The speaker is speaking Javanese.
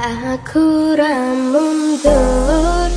Aku ra mundur